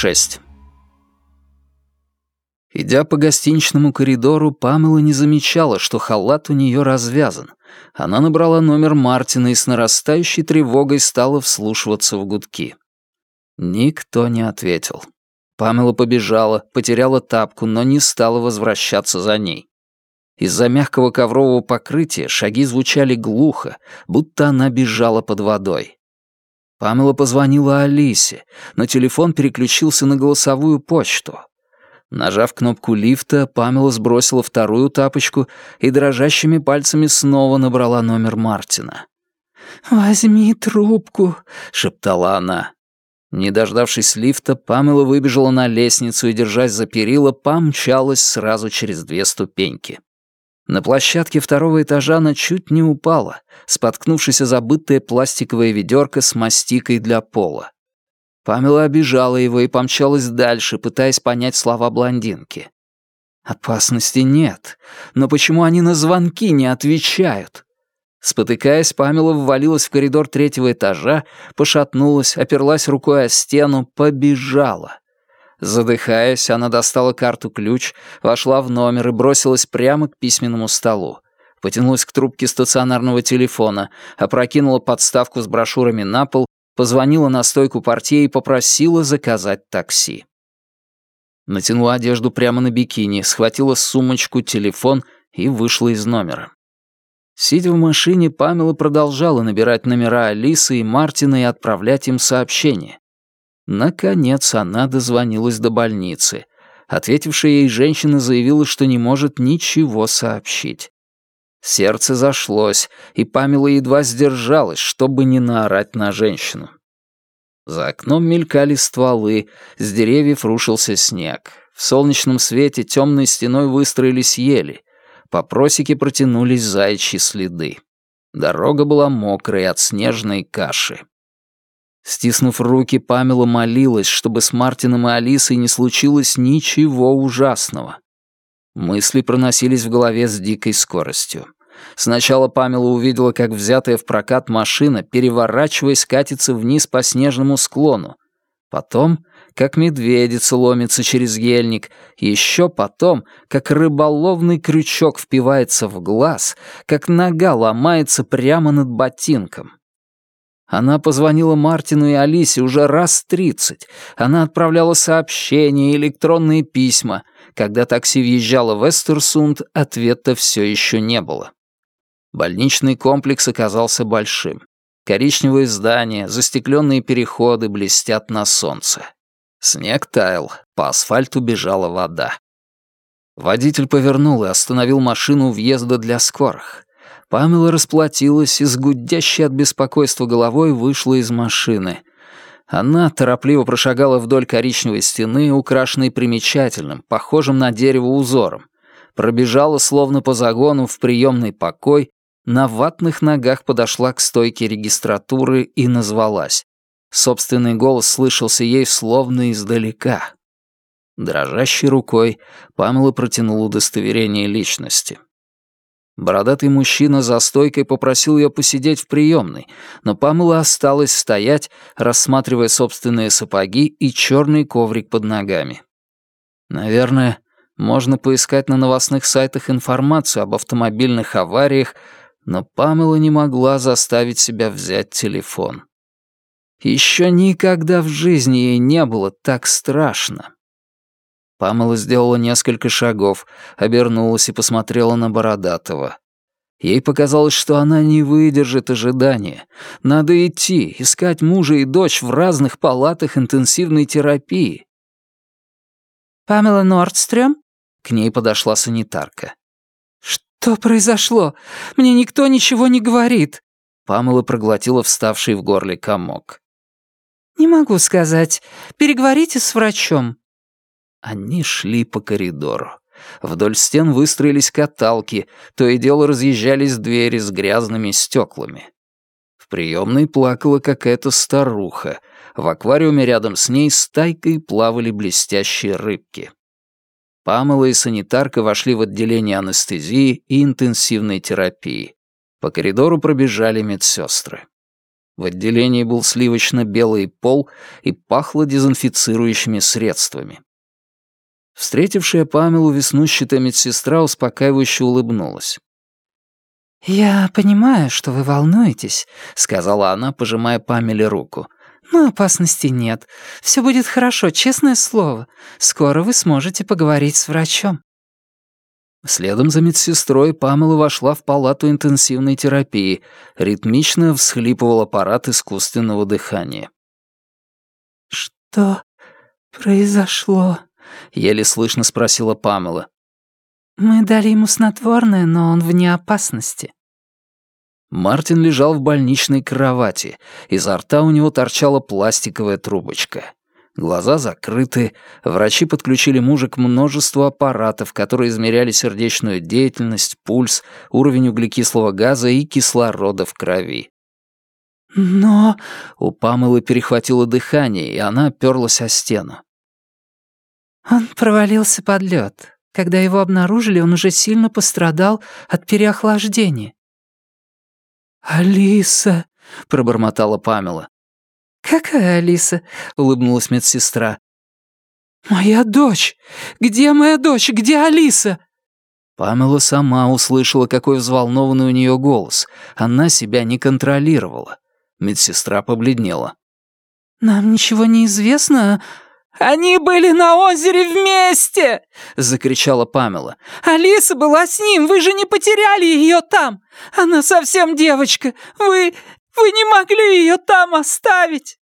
6. Идя по гостиничному коридору, Памела не замечала, что халат у нее развязан. Она набрала номер Мартина и с нарастающей тревогой стала вслушиваться в гудки. Никто не ответил. Памела побежала, потеряла тапку, но не стала возвращаться за ней. Из-за мягкого коврового покрытия шаги звучали глухо, будто она бежала под водой. Памела позвонила Алисе, но телефон переключился на голосовую почту. Нажав кнопку лифта, Памела сбросила вторую тапочку и дрожащими пальцами снова набрала номер Мартина. «Возьми трубку», — шептала она. Не дождавшись лифта, Памела выбежала на лестницу и, держась за перила, помчалась сразу через две ступеньки. На площадке второго этажа она чуть не упала, споткнувшись о забытое пластиковое ведерко с мастикой для пола. Памела обижала его и помчалась дальше, пытаясь понять слова блондинки. Опасности нет, но почему они на звонки не отвечают? Спотыкаясь, Памела ввалилась в коридор третьего этажа, пошатнулась, оперлась рукой о стену, побежала. Задыхаясь, она достала карту-ключ, вошла в номер и бросилась прямо к письменному столу. Потянулась к трубке стационарного телефона, опрокинула подставку с брошюрами на пол позвонила на стойку портье и попросила заказать такси. Натянула одежду прямо на бикини, схватила сумочку, телефон и вышла из номера. Сидя в машине, Памела продолжала набирать номера Алисы и Мартина и отправлять им сообщения. Наконец она дозвонилась до больницы. Ответившая ей женщина заявила, что не может ничего сообщить. Сердце зашлось, и Памела едва сдержалась, чтобы не наорать на женщину. За окном мелькали стволы, с деревьев рушился снег. В солнечном свете темной стеной выстроились ели. По просеке протянулись заячьи следы. Дорога была мокрай от снежной каши. Стиснув руки, Памела молилась, чтобы с Мартином и Алисой не случилось ничего ужасного. Мысли проносились в голове с дикой скоростью. Сначала Памела увидела, как взятая в прокат машина, переворачиваясь, катится вниз по снежному склону. Потом, как медведица ломится через ельник. Еще потом, как рыболовный крючок впивается в глаз, как нога ломается прямо над ботинком. Она позвонила Мартину и Алисе уже раз тридцать. Она отправляла сообщения, электронные письма. Когда такси въезжало в Эстерсунд, ответа все еще не было. Больничный комплекс оказался большим. Коричневые здания, застекленные переходы блестят на солнце. Снег таял, по асфальту бежала вода. Водитель повернул и остановил машину у въезда для скорых. Памела расплатилась и с гудящей от беспокойства головой вышла из машины. Она торопливо прошагала вдоль коричневой стены, украшенной примечательным, похожим на дерево узором. Пробежала словно по загону в приемный покой на ватных ногах подошла к стойке регистратуры и назвалась. Собственный голос слышался ей словно издалека. Дрожащей рукой Памела протянула удостоверение личности. Бородатый мужчина за стойкой попросил ее посидеть в приемной, но Памела осталась стоять, рассматривая собственные сапоги и черный коврик под ногами. Наверное, можно поискать на новостных сайтах информацию об автомобильных авариях, но Памела не могла заставить себя взять телефон. Еще никогда в жизни ей не было так страшно. Памела сделала несколько шагов, обернулась и посмотрела на Бородатого. Ей показалось, что она не выдержит ожидания. Надо идти, искать мужа и дочь в разных палатах интенсивной терапии. «Памела Нордстрём?» К ней подошла санитарка. «Что произошло? Мне никто ничего не говорит». Памела проглотила вставший в горле комок. «Не могу сказать. Переговорите с врачом». Они шли по коридору. Вдоль стен выстроились каталки, то и дело разъезжались двери с грязными стеклами. В приемной плакала какая-то старуха. В аквариуме рядом с ней стайкой плавали блестящие рыбки. Памела и санитарка вошли в отделение анестезии и интенсивной терапии. По коридору пробежали медсестры. В отделении был сливочно-белый пол и пахло дезинфицирующими средствами. Встретившая Памелу веснущатая медсестра успокаивающе улыбнулась. «Я понимаю, что вы волнуетесь», — сказала она, пожимая Памеле руку. «Но опасности нет. Все будет хорошо, честное слово. Скоро вы сможете поговорить с врачом». Следом за медсестрой Памела вошла в палату интенсивной терапии, ритмично всхлипывал аппарат искусственного дыхания. «Что произошло?» — еле слышно спросила Памела. «Мы дали ему снотворное, но он вне опасности». Мартин лежал в больничной кровати. Изо рта у него торчала пластиковая трубочка. Глаза закрыты, врачи подключили мужа к множеству аппаратов, которые измеряли сердечную деятельность, пульс, уровень углекислого газа и кислорода в крови. «Но...» — у Памелы перехватило дыхание, и она оперлась о стену. «Он провалился под лед. Когда его обнаружили, он уже сильно пострадал от переохлаждения». «Алиса», — пробормотала Памела. «Какая Алиса?» — улыбнулась медсестра. «Моя дочь! Где моя дочь? Где Алиса?» Памела сама услышала, какой взволнованный у нее голос. Она себя не контролировала. Медсестра побледнела. «Нам ничего не известно «Они были на озере вместе!» — закричала Памела. «Алиса была с ним, вы же не потеряли ее там! Она совсем девочка! Вы... вы не могли ее там оставить!»